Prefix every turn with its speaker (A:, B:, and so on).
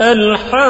A: الحاقة